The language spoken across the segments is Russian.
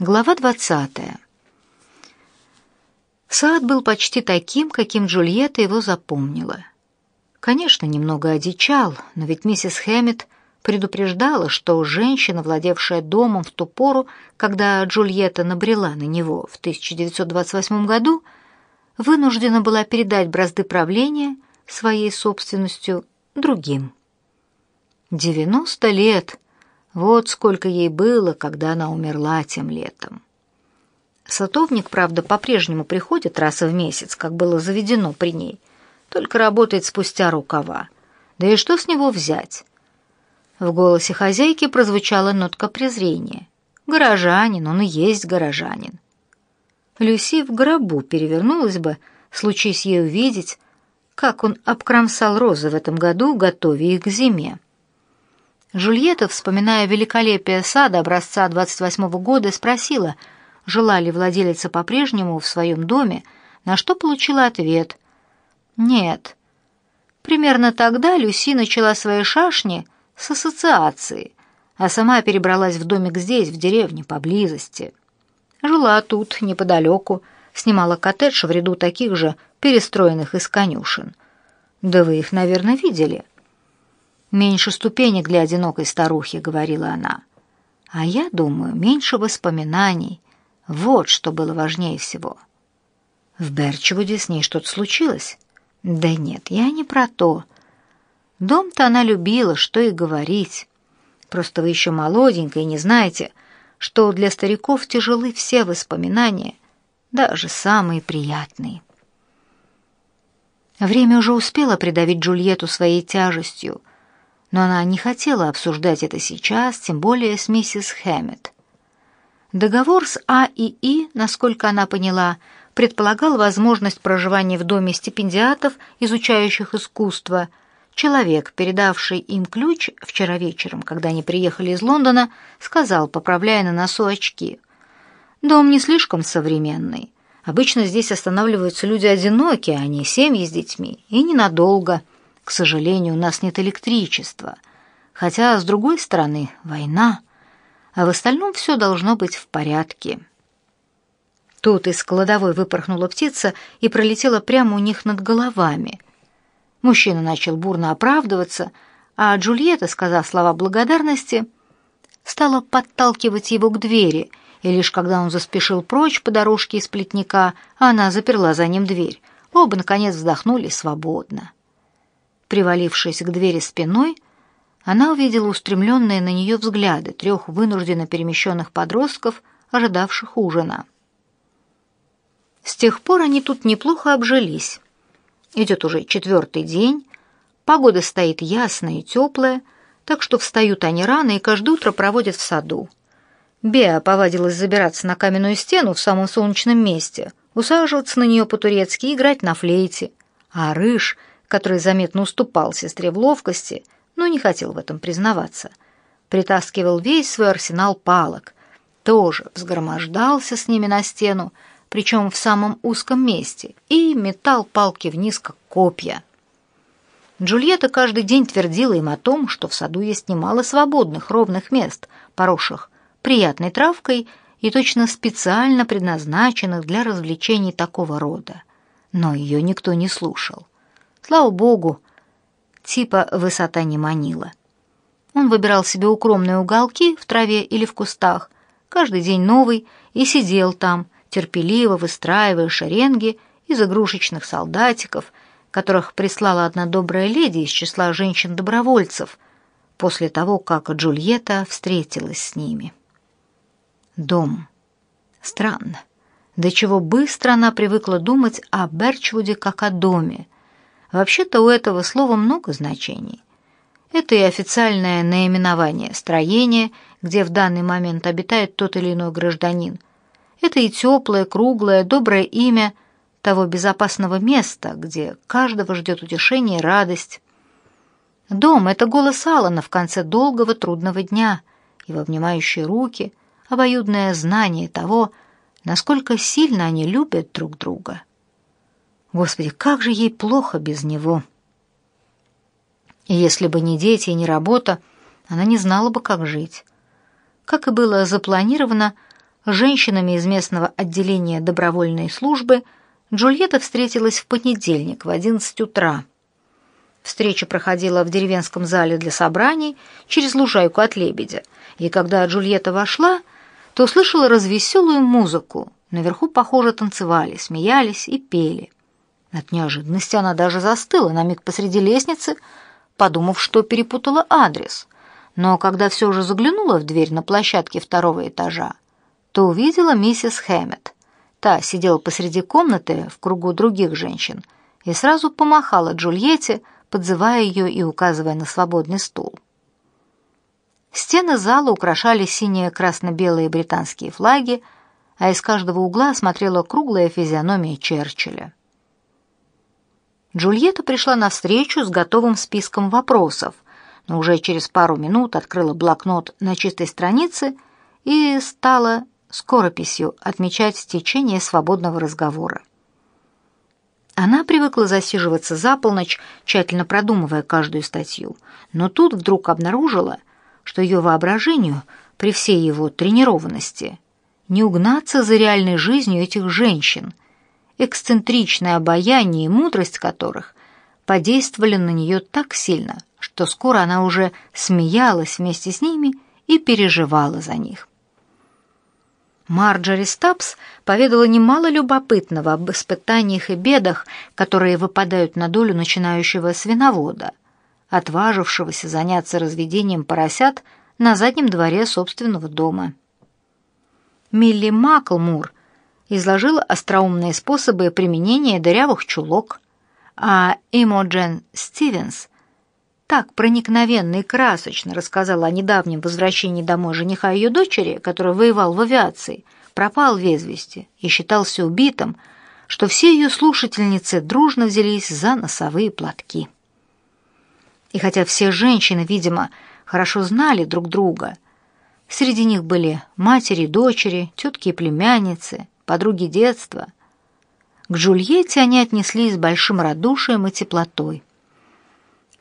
Глава 20. Сад был почти таким, каким Джульетта его запомнила. Конечно, немного одичал, но ведь миссис Хэммит предупреждала, что женщина, владевшая домом в ту пору, когда Джульетта набрела на него в 1928 году, вынуждена была передать бразды правления своей собственностью другим. Девяносто лет вот сколько ей было, когда она умерла тем летом. Сатовник, правда, по-прежнему приходит раз в месяц, как было заведено при ней, только работает спустя рукава. Да и что с него взять? В голосе хозяйки прозвучала нотка презрения. Горожанин, он и есть горожанин. Люси в гробу перевернулась бы, случись ей увидеть, как он обкромсал розы в этом году, готовя их к зиме. Жульетта, вспоминая великолепие сада образца 28 -го года, спросила, жила ли владелица по-прежнему в своем доме, на что получила ответ «Нет». Примерно тогда Люси начала свои шашни с ассоциации, а сама перебралась в домик здесь, в деревне, поблизости. Жила тут, неподалеку, снимала коттедж в ряду таких же, перестроенных из конюшен. Да вы их, наверное, видели. «Меньше ступенек для одинокой старухи», — говорила она. «А я думаю, меньше воспоминаний. Вот что было важнее всего». «В Берчвуде с ней что-то случилось?» «Да нет, я не про то. Дом-то она любила, что и говорить. Просто вы еще молоденькая и не знаете, что для стариков тяжелы все воспоминания, даже самые приятные». Время уже успело придавить Джульетту своей тяжестью — но она не хотела обсуждать это сейчас, тем более с миссис Хэммет. Договор с А и И, насколько она поняла, предполагал возможность проживания в доме стипендиатов, изучающих искусство. Человек, передавший им ключ вчера вечером, когда они приехали из Лондона, сказал, поправляя на носу очки, «Дом не слишком современный. Обычно здесь останавливаются люди одинокие, а не семьи с детьми, и ненадолго». К сожалению, у нас нет электричества. Хотя, с другой стороны, война. А в остальном все должно быть в порядке. Тут из кладовой выпорхнула птица и пролетела прямо у них над головами. Мужчина начал бурно оправдываться, а Джульетта, сказав слова благодарности, стала подталкивать его к двери, и лишь когда он заспешил прочь по дорожке из плетника, она заперла за ним дверь. Оба, наконец, вздохнули свободно. Привалившись к двери спиной, она увидела устремленные на нее взгляды трех вынужденно перемещенных подростков, ожидавших ужина. С тех пор они тут неплохо обжились. Идет уже четвертый день, погода стоит ясная и теплая, так что встают они рано и каждое утро проводят в саду. Беа повадилась забираться на каменную стену в самом солнечном месте, усаживаться на нее по-турецки и играть на флейте, а Рыж — который заметно уступал сестре в ловкости, но не хотел в этом признаваться. Притаскивал весь свой арсенал палок, тоже взгромождался с ними на стену, причем в самом узком месте, и метал палки вниз, как копья. Джульетта каждый день твердила им о том, что в саду есть немало свободных ровных мест, поросших приятной травкой и точно специально предназначенных для развлечений такого рода. Но ее никто не слушал. Слава богу, типа высота не манила. Он выбирал себе укромные уголки в траве или в кустах, каждый день новый, и сидел там, терпеливо выстраивая шеренги из игрушечных солдатиков, которых прислала одна добрая леди из числа женщин-добровольцев после того, как Джульетта встретилась с ними. Дом. Странно. До чего быстро она привыкла думать о Берчвуде как о доме, Вообще-то у этого слова много значений. Это и официальное наименование строения, где в данный момент обитает тот или иной гражданин. Это и теплое, круглое, доброе имя того безопасного места, где каждого ждет утешение и радость. Дом — это голос Алана в конце долгого трудного дня, его обнимающие руки, обоюдное знание того, насколько сильно они любят друг друга. Господи, как же ей плохо без него. И если бы не дети и не работа, она не знала бы, как жить. Как и было запланировано, женщинами из местного отделения добровольной службы Джульетта встретилась в понедельник в 11 утра. Встреча проходила в деревенском зале для собраний через лужайку от лебедя, и когда Джульетта вошла, то услышала развеселую музыку. Наверху, похоже, танцевали, смеялись и пели. От неожиданности она даже застыла на миг посреди лестницы, подумав, что перепутала адрес. Но когда все же заглянула в дверь на площадке второго этажа, то увидела миссис Хэммет. Та сидела посреди комнаты в кругу других женщин и сразу помахала Джульетте, подзывая ее и указывая на свободный стул. Стены зала украшали синие красно-белые британские флаги, а из каждого угла смотрела круглая физиономия Черчилля. Джульетта пришла на встречу с готовым списком вопросов, но уже через пару минут открыла блокнот на чистой странице и стала скорописью отмечать течение свободного разговора. Она привыкла засиживаться за полночь, тщательно продумывая каждую статью, но тут вдруг обнаружила, что ее воображению, при всей его тренированности, не угнаться за реальной жизнью этих женщин, эксцентричное обаяние и мудрость которых подействовали на нее так сильно, что скоро она уже смеялась вместе с ними и переживала за них. Марджори Стапс поведала немало любопытного об испытаниях и бедах, которые выпадают на долю начинающего свиновода, отважившегося заняться разведением поросят на заднем дворе собственного дома. Милли Маклмур изложила остроумные способы применения дырявых чулок, а Имоджен Стивенс так проникновенно и красочно рассказала о недавнем возвращении домой жениха ее дочери, который воевал в авиации, пропал в извести и считался убитым, что все ее слушательницы дружно взялись за носовые платки. И хотя все женщины, видимо, хорошо знали друг друга, среди них были матери, дочери, тетки и племянницы, подруги детства, к Джульетте они отнеслись с большим радушием и теплотой.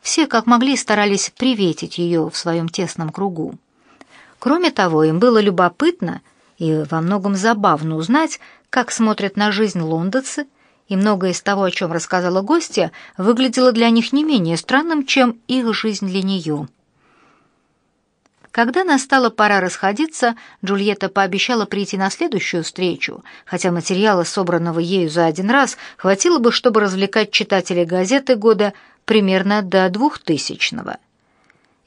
Все, как могли, старались приветить ее в своем тесном кругу. Кроме того, им было любопытно и во многом забавно узнать, как смотрят на жизнь лондонцы, и многое из того, о чем рассказала гостья, выглядело для них не менее странным, чем их жизнь для нее. Когда настала пора расходиться, Джульетта пообещала прийти на следующую встречу, хотя материала, собранного ею за один раз, хватило бы, чтобы развлекать читателей газеты года примерно до двухтысячного.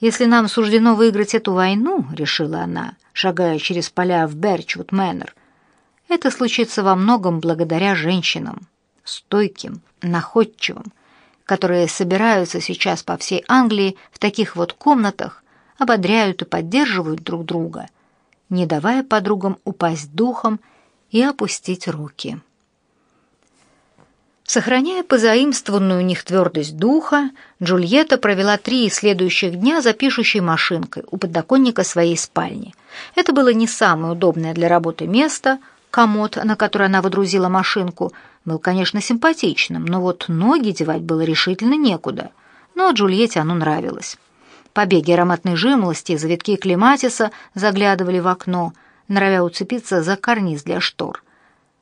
«Если нам суждено выиграть эту войну», — решила она, шагая через поля в Берчвуд Мэннер, «это случится во многом благодаря женщинам, стойким, находчивым, которые собираются сейчас по всей Англии в таких вот комнатах, ободряют и поддерживают друг друга, не давая подругам упасть духом и опустить руки». Сохраняя позаимствованную у них твердость духа, Джульетта провела три следующих дня за пишущей машинкой у подоконника своей спальни. Это было не самое удобное для работы место. Комод, на который она водрузила машинку, был, конечно, симпатичным, но вот ноги девать было решительно некуда. Но Джульетте оно нравилось. Побеги ароматной жимолости завитки клематиса заглядывали в окно, норовя уцепиться за карниз для штор.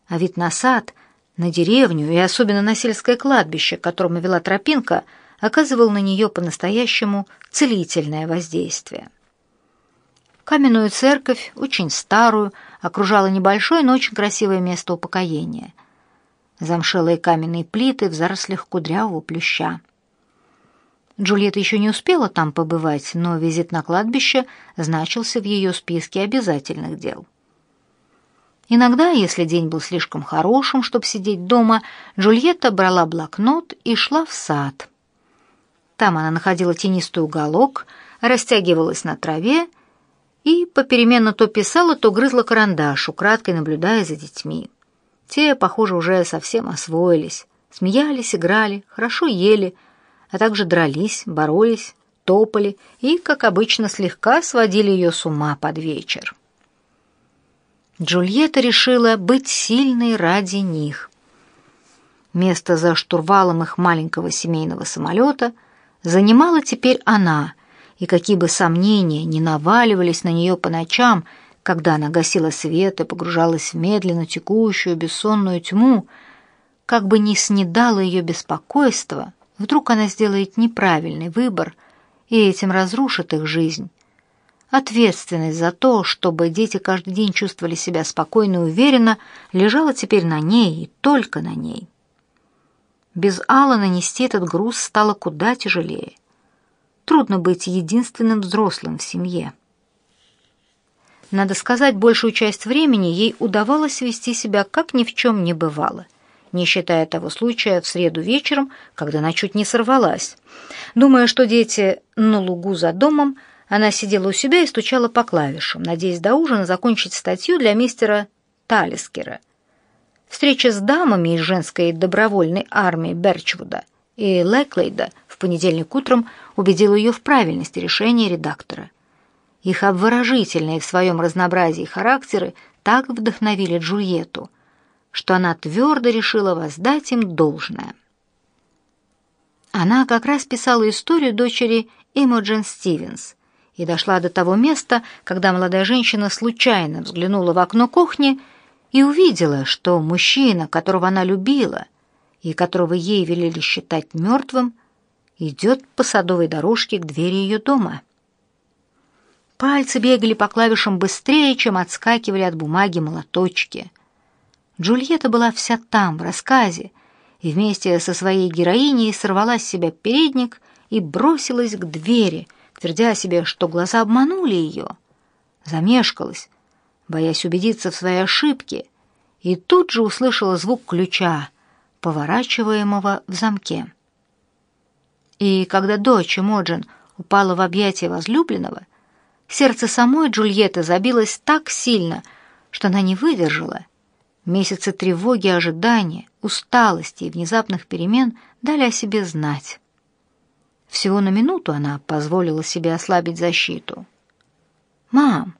А вид на сад — на деревню и особенно на сельское кладбище, к которому вела тропинка, оказывал на нее по-настоящему целительное воздействие. Каменную церковь, очень старую, окружало небольшое, но очень красивое место упокоения. Замшелые каменные плиты в зарослях кудрявого плюща. Джульетта еще не успела там побывать, но визит на кладбище значился в ее списке обязательных дел. Иногда, если день был слишком хорошим, чтобы сидеть дома, Джульетта брала блокнот и шла в сад. Там она находила тенистый уголок, растягивалась на траве и попеременно то писала, то грызла карандаш, украдкой наблюдая за детьми. Те, похоже, уже совсем освоились, смеялись, играли, хорошо ели, а также дрались, боролись, топали и, как обычно, слегка сводили ее с ума под вечер. Джульетта решила быть сильной ради них. Место за штурвалом их маленького семейного самолета занимала теперь она, и какие бы сомнения ни наваливались на нее по ночам, когда она гасила свет и погружалась в медленно текущую бессонную тьму, как бы ни снедало ее беспокойство, вдруг она сделает неправильный выбор и этим разрушит их жизнь. Ответственность за то, чтобы дети каждый день чувствовали себя спокойно и уверенно, лежала теперь на ней и только на ней. Без Алана нести этот груз стало куда тяжелее. Трудно быть единственным взрослым в семье. Надо сказать, большую часть времени ей удавалось вести себя, как ни в чем не бывало, не считая того случая в среду вечером, когда она чуть не сорвалась. Думая, что дети на лугу за домом, она сидела у себя и стучала по клавишам, надеясь до ужина закончить статью для мистера Талискера. Встреча с дамами из женской добровольной армии Берчвуда и Леклейда в понедельник утром убедила ее в правильности решения редактора. Их обворожительные в своем разнообразии характеры так вдохновили Джульетту, что она твердо решила воздать им должное. Она как раз писала историю дочери Имоджен Стивенс и дошла до того места, когда молодая женщина случайно взглянула в окно кухни и увидела, что мужчина, которого она любила и которого ей велели считать мертвым, идет по садовой дорожке к двери ее дома. Пальцы бегали по клавишам быстрее, чем отскакивали от бумаги молоточки. Джульетта была вся там, в рассказе, и вместе со своей героиней сорвала с себя передник и бросилась к двери, твердя себе, что глаза обманули ее. Замешкалась, боясь убедиться в своей ошибке, и тут же услышала звук ключа, поворачиваемого в замке. И когда дочь Моджин упала в объятия возлюбленного, Сердце самой Джульетты забилось так сильно, что она не выдержала. Месяцы тревоги, ожидания, усталости и внезапных перемен дали о себе знать. Всего на минуту она позволила себе ослабить защиту. «Мам!»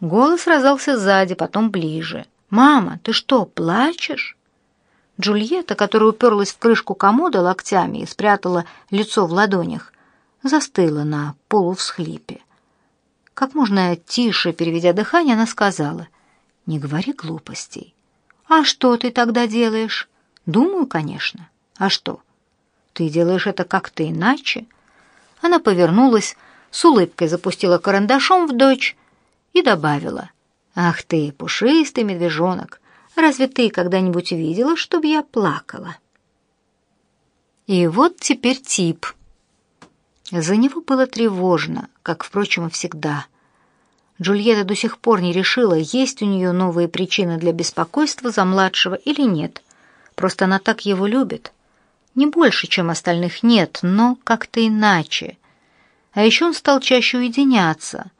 Голос раздался сзади, потом ближе. «Мама, ты что, плачешь?» Джульетта, которая уперлась в крышку комода локтями и спрятала лицо в ладонях, застыла на полувсхлипе. Как можно тише, переведя дыхание, она сказала, «Не говори глупостей». «А что ты тогда делаешь?» «Думаю, конечно». «А что?» «Ты делаешь это как-то иначе?» Она повернулась, с улыбкой запустила карандашом в дочь и добавила, «Ах ты, пушистый медвежонок, разве ты когда-нибудь видела, чтобы я плакала?» И вот теперь тип — за него было тревожно, как, впрочем, и всегда. Джульетта до сих пор не решила, есть у нее новые причины для беспокойства за младшего или нет. Просто она так его любит. Не больше, чем остальных нет, но как-то иначе. А еще он стал чаще уединяться.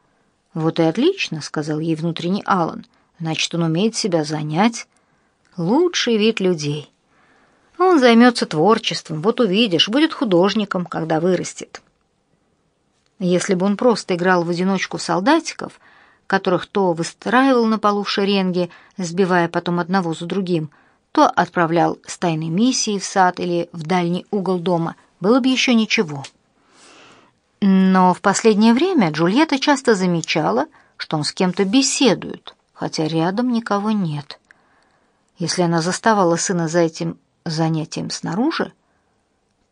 «Вот и отлично», — сказал ей внутренний Алан. «Значит, он умеет себя занять. Лучший вид людей. Он займется творчеством, вот увидишь, будет художником, когда вырастет». Если бы он просто играл в одиночку солдатиков, которых то выстраивал на полу в шеренге, сбивая потом одного за другим, то отправлял с тайной миссией в сад или в дальний угол дома, было бы еще ничего. Но в последнее время Джульетта часто замечала, что он с кем-то беседует, хотя рядом никого нет. Если она заставала сына за этим занятием снаружи,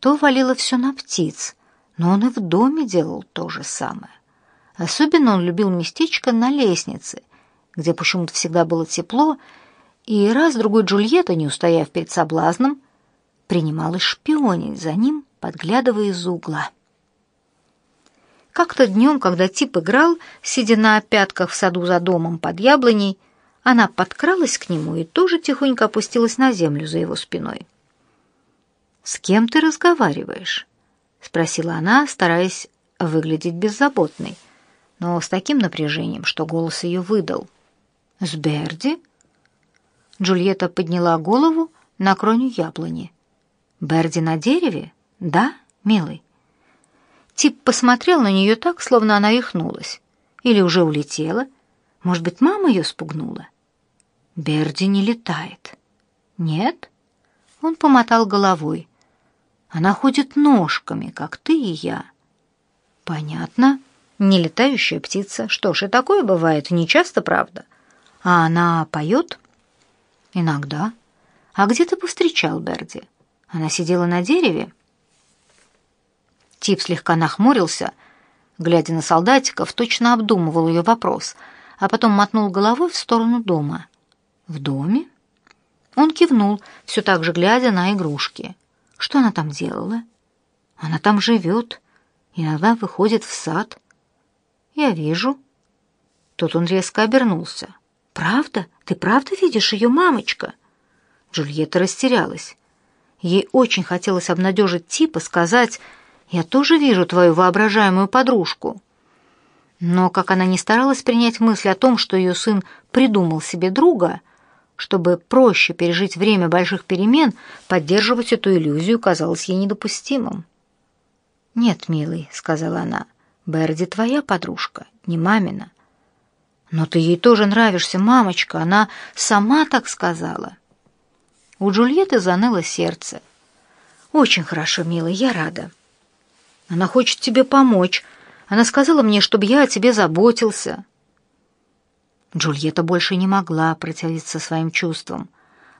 то валила все на птиц, но он и в доме делал то же самое. Особенно он любил местечко на лестнице, где почему-то всегда было тепло, и раз-другой Джульетта, не устояв перед соблазном, принималась шпионить за ним, подглядывая из угла. Как-то днем, когда Тип играл, сидя на пятках в саду за домом под яблоней, она подкралась к нему и тоже тихонько опустилась на землю за его спиной. «С кем ты разговариваешь?» спросила она, стараясь выглядеть беззаботной, но с таким напряжением, что голос ее выдал. «С Берди?» Джульетта подняла голову на кроню яблони. «Берди на дереве? Да, милый?» Тип посмотрел на нее так, словно она рехнулась. Или уже улетела. Может быть, мама ее спугнула? Берди не летает. Нет? Он помотал головой. Она ходит ножками, как ты и я. Понятно. Не летающая птица. Что ж, и такое бывает, не часто, правда. А она поет? Иногда. А где ты повстречал Берди? Она сидела на дереве? Тип слегка нахмурился, глядя на солдатиков, точно обдумывал ее вопрос, а потом мотнул головой в сторону дома. В доме? Он кивнул, все так же глядя на игрушки. Что она там делала? Она там живет, иногда выходит в сад. Я вижу. Тут он резко обернулся. Правда? Ты правда видишь ее, мамочка? Джульетта растерялась. Ей очень хотелось обнадежить типа, сказать: "Я тоже вижу твою воображаемую подружку". Но как она не старалась принять мысль о том, что ее сын придумал себе друга, чтобы проще пережить время больших перемен, поддерживать эту иллюзию казалось ей недопустимым. «Нет, милый», — сказала она, — «Берди твоя подружка, не мамина». «Но ты ей тоже нравишься, мамочка, она сама так сказала». У Джульетты заныло сердце. «Очень хорошо, милый, я рада. Она хочет тебе помочь. Она сказала мне, чтобы я о тебе заботился». Джульетта больше не могла противиться своим чувствам.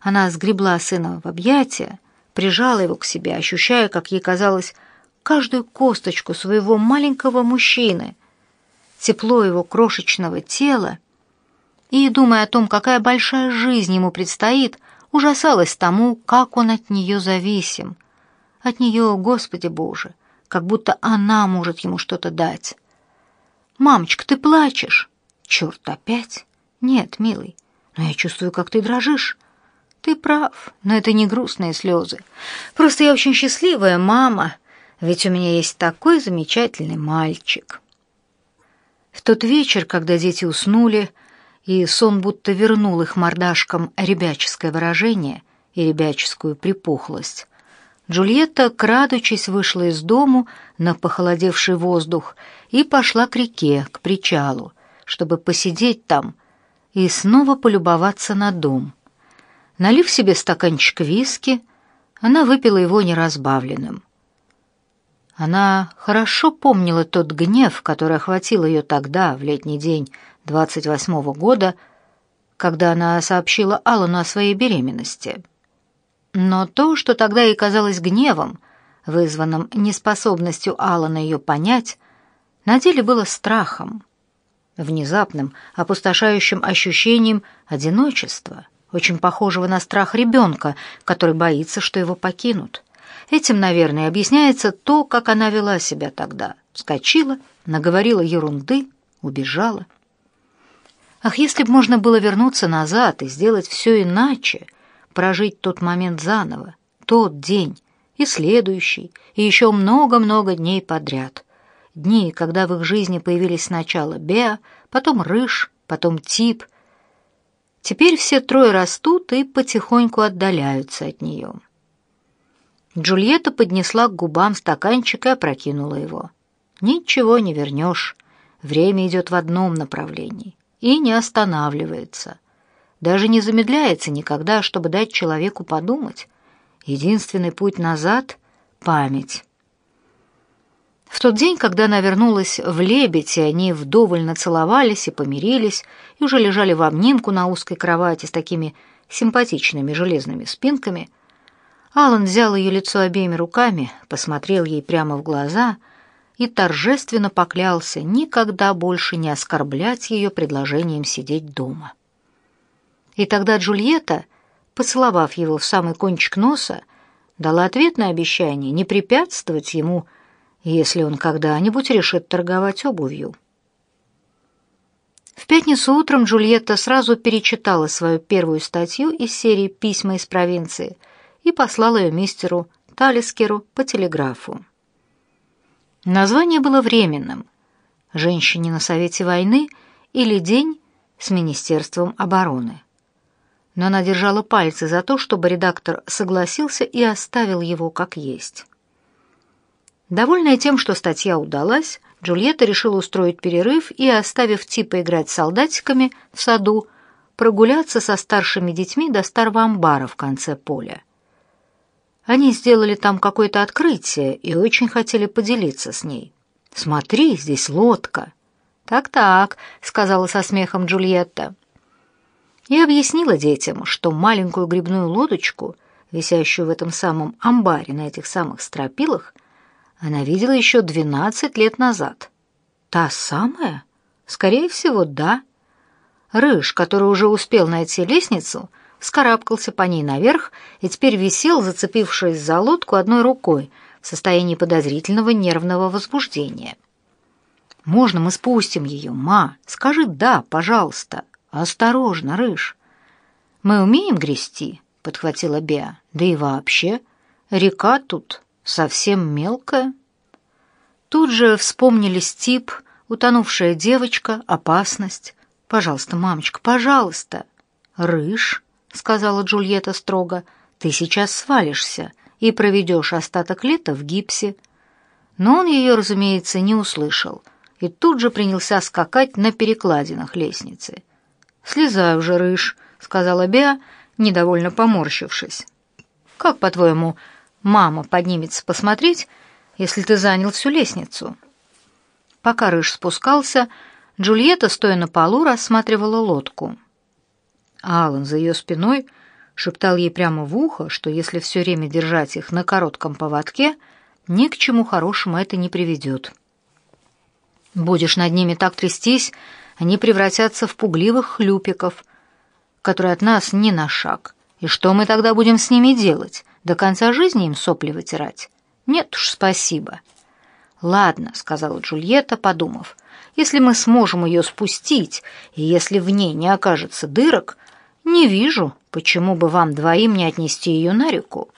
Она сгребла сына в объятия, прижала его к себе, ощущая, как ей казалось, каждую косточку своего маленького мужчины, тепло его крошечного тела, и, думая о том, какая большая жизнь ему предстоит, ужасалась тому, как он от нее зависим. От нее, Господи Боже, как будто она может ему что-то дать. «Мамочка, ты плачешь?» «Черт, опять?» «Нет, милый, но я чувствую, как ты дрожишь». «Ты прав, но это не грустные слезы. Просто я очень счастливая мама, ведь у меня есть такой замечательный мальчик». В тот вечер, когда дети уснули, и сон будто вернул их мордашкам ребяческое выражение и ребяческую припухлость, Джульетта, крадучись, вышла из дому на похолодевший воздух и пошла к реке, к причалу, чтобы посидеть там и снова полюбоваться на дом. Налив себе стаканчик виски, она выпила его неразбавленным. Она хорошо помнила тот гнев, который охватил ее тогда, в летний день двадцать восьмого года, когда она сообщила Аллану о своей беременности. Но то, что тогда ей казалось гневом, вызванным неспособностью Аллана ее понять, на деле было страхом внезапным, опустошающим ощущением одиночества, очень похожего на страх ребенка, который боится, что его покинут. Этим, наверное, объясняется то, как она вела себя тогда. Вскочила, наговорила ерунды, убежала. Ах, если бы можно было вернуться назад и сделать все иначе, прожить тот момент заново, тот день и следующий, и еще много-много дней подряд дни, когда в их жизни появились сначала Беа, потом Рыж, потом Тип. Теперь все трое растут и потихоньку отдаляются от нее. Джульетта поднесла к губам стаканчик и опрокинула его. Ничего не вернешь. Время идет в одном направлении и не останавливается. Даже не замедляется никогда, чтобы дать человеку подумать. Единственный путь назад — память. В тот день, когда она вернулась в Лебедь, и они вдоволь нацеловались и помирились, и уже лежали в обнимку на узкой кровати с такими симпатичными железными спинками, Алан взял ее лицо обеими руками, посмотрел ей прямо в глаза и торжественно поклялся никогда больше не оскорблять ее предложением сидеть дома. И тогда Джульетта, поцеловав его в самый кончик носа, дала ответное обещание не препятствовать ему если он когда-нибудь решит торговать обувью. В пятницу утром Джульетта сразу перечитала свою первую статью из серии «Письма из провинции» и послала ее мистеру Талискеру по телеграфу. Название было временным «Женщине на Совете войны» или «День с Министерством обороны». Но она держала пальцы за то, чтобы редактор согласился и оставил его как есть. Довольная тем, что статья удалась, Джульетта решила устроить перерыв и, оставив Типа играть с солдатиками в саду, прогуляться со старшими детьми до старого амбара в конце поля. Они сделали там какое-то открытие и очень хотели поделиться с ней. Смотри, здесь лодка». «Так-так», — сказала со смехом Джульетта. И объяснила детям, что маленькую грибную лодочку, висящую в этом самом амбаре на этих самых стропилах, она видела еще двенадцать лет назад. «Та самая?» «Скорее всего, да». Рыж, который уже успел найти лестницу, вскарабкался по ней наверх и теперь висел, зацепившись за лодку одной рукой, в состоянии подозрительного нервного возбуждения. «Можно мы спустим ее, ма? Скажи «да», пожалуйста». Осторожно, Рыж. Мы умеем грести, подхватила Беа. Да и вообще, река тут совсем мелкая. Тут же вспомнили Стип, утонувшая девочка, опасность. Пожалуйста, мамочка, пожалуйста. Рыж, сказала Джульетта строго, ты сейчас свалишься и проведешь остаток лета в гипсе. Но он ее, разумеется, не услышал и тут же принялся скакать на перекладинах лестницы. «Слезай уже, рыж», — сказала Беа, недовольно поморщившись. «Как, по-твоему, мама поднимется посмотреть, если ты занял всю лестницу?» Пока рыж спускался, Джульетта, стоя на полу, рассматривала лодку. Алан за ее спиной шептал ей прямо в ухо, что если все время держать их на коротком поводке, ни к чему хорошему это не приведет. «Будешь над ними так трястись, они превратятся в пугливых хлюпиков, которые от нас не на шаг. И что мы тогда будем с ними делать? До конца жизни им сопли вытирать? Нет уж, спасибо. Ладно, сказала Джульетта, подумав. Если мы сможем ее спустить, и если в ней не окажется дырок, не вижу, почему бы вам двоим не отнести ее на реку.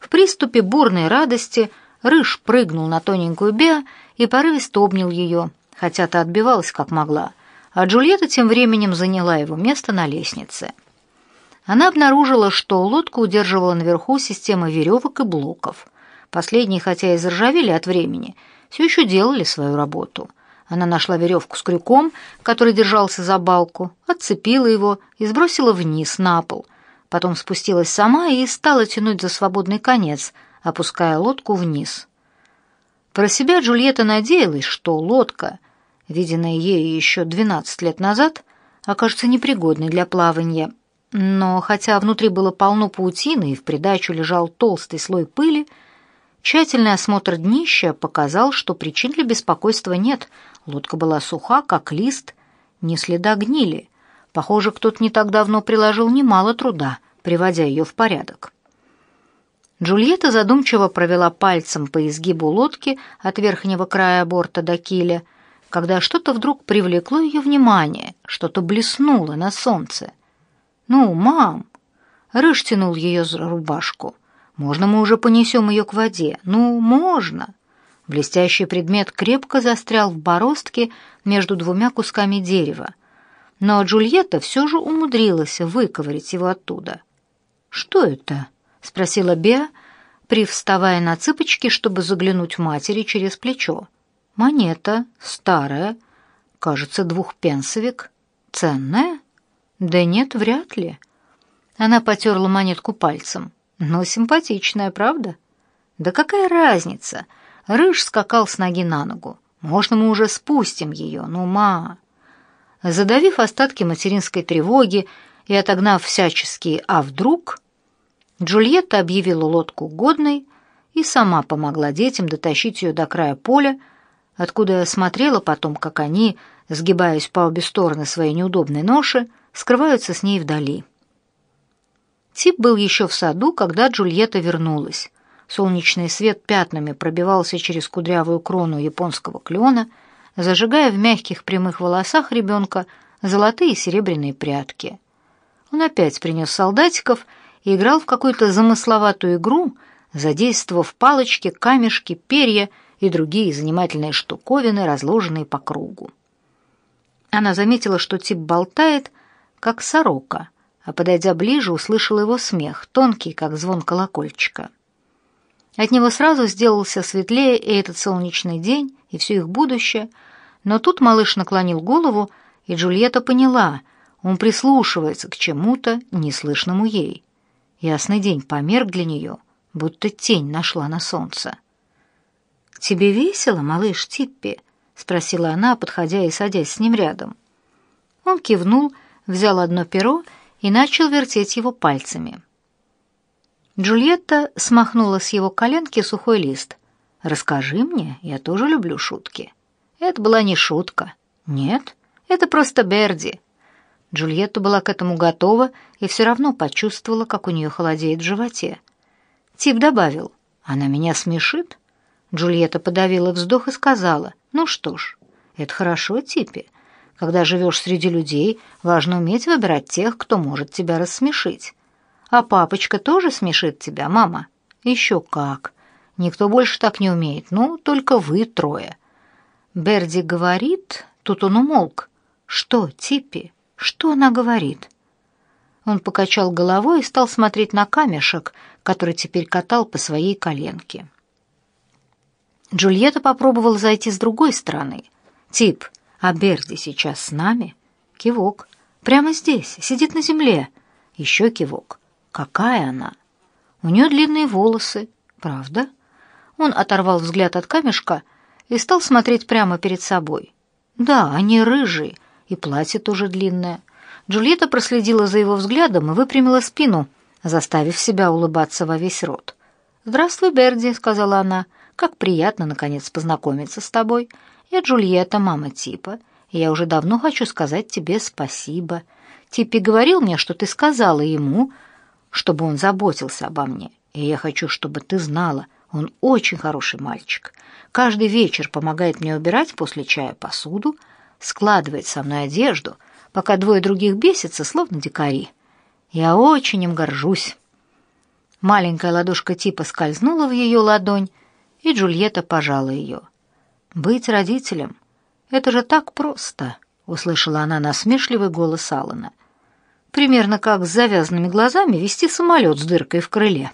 В приступе бурной радости Рыж прыгнул на тоненькую Беа и порывисто обнял ее, хотя та отбивалась как могла а Джульетта тем временем заняла его место на лестнице. Она обнаружила, что лодку удерживала наверху система веревок и блоков. Последние, хотя и заржавели от времени, все еще делали свою работу. Она нашла веревку с крюком, который держался за балку, отцепила его и сбросила вниз на пол. Потом спустилась сама и стала тянуть за свободный конец, опуская лодку вниз. Про себя Джульетта надеялась, что лодка, виденная ею еще 12 лет назад, окажется непригодной для плавания. Но хотя внутри было полно паутины и в придачу лежал толстый слой пыли, тщательный осмотр днища показал, что причин для беспокойства нет. Лодка была суха, как лист, ни следа гнили. Похоже, кто-то не так давно приложил немало труда, приводя ее в порядок. Джульетта задумчиво провела пальцем по изгибу лодки от верхнего края борта до киля — когда что-то вдруг привлекло ее внимание, что-то блеснуло на солнце. «Ну, мам!» Рыж тянул ее за рубашку. «Можно мы уже понесем ее к воде? Ну, можно!» Блестящий предмет крепко застрял в бороздке между двумя кусками дерева. Но Джульетта все же умудрилась выковырять его оттуда. «Что это?» — спросила Беа, привставая на цыпочки, чтобы заглянуть матери через плечо. Монета старая, кажется, двухпенсовик. Ценная? Да нет, вряд ли. Она потерла монетку пальцем. Но симпатичная, правда? Да какая разница? Рыж скакал с ноги на ногу. Можно мы уже спустим ее, ну, ма. Задавив остатки материнской тревоги и отогнав всяческие «а вдруг?», Джульетта объявила лодку годной и сама помогла детям дотащить ее до края поля, откуда смотрела потом, как они, сгибаясь по обе стороны своей неудобной ноши, скрываются с ней вдали. Тип был еще в саду, когда Джульетта вернулась. Солнечный свет пятнами пробивался через кудрявую крону японского клена, зажигая в мягких прямых волосах ребенка золотые и серебряные прядки. Он опять принес солдатиков и играл в какую-то замысловатую игру, задействовав палочки, камешки, перья — и другие занимательные штуковины, разложенные по кругу. Она заметила, что тип болтает, как сорока, а, подойдя ближе, услышала его смех, тонкий, как звон колокольчика. От него сразу сделался светлее и этот солнечный день, и все их будущее, но тут малыш наклонил голову, и Джульетта поняла, он прислушивается к чему-то, неслышному ей. Ясный день померк для нее, будто тень нашла на солнце. «Тебе весело, малыш Типпи?» спросила она, подходя и садясь с ним рядом. Он кивнул, взял одно перо и начал вертеть его пальцами. Джульетта смахнула с его коленки сухой лист. «Расскажи мне, я тоже люблю шутки». Это была не шутка. Нет, это просто Берди. Джульетта была к этому готова и все равно почувствовала, как у нее холодеет в животе. Тип добавил, «Она меня смешит?» Джульетта подавила вздох и сказала, «Ну что ж, это хорошо, Типи. Когда живешь среди людей, важно уметь выбирать тех, кто может тебя рассмешить. А папочка тоже смешит тебя, мама? Еще как. Никто больше так не умеет, ну, только вы трое». Берди говорит, тут он умолк. «Что, Типи? Что она говорит?» Он покачал головой и стал смотреть на камешек, который теперь катал по своей коленке. Джульетта попробовала зайти с другой стороны. «Тип, а Берди сейчас с нами?» Кивок. «Прямо здесь, сидит на земле». Еще кивок. «Какая она?» «У нее длинные волосы». «Правда?» Он оторвал взгляд от камешка и стал смотреть прямо перед собой. «Да, они рыжие, и платье тоже длинное». Джульетта проследила за его взглядом и выпрямила спину, заставив себя улыбаться во весь рот. «Здравствуй, Берди», — сказала она. «Как приятно, наконец, познакомиться с тобой. Я Джульетта, мама Типа, и я уже давно хочу сказать тебе спасибо. Типи говорил мне, что ты сказала ему, чтобы он заботился обо мне, и я хочу, чтобы ты знала, он очень хороший мальчик. Каждый вечер помогает мне убирать после чая посуду, складывает со мной одежду, пока двое других бесятся, словно дикари. Я очень им горжусь. Маленькая ладошка типа скользнула в ее ладонь, и Джульетта пожала ее. «Быть родителем — это же так просто!» — услышала она насмешливый голос Алана. «Примерно как с завязанными глазами вести самолет с дыркой в крыле».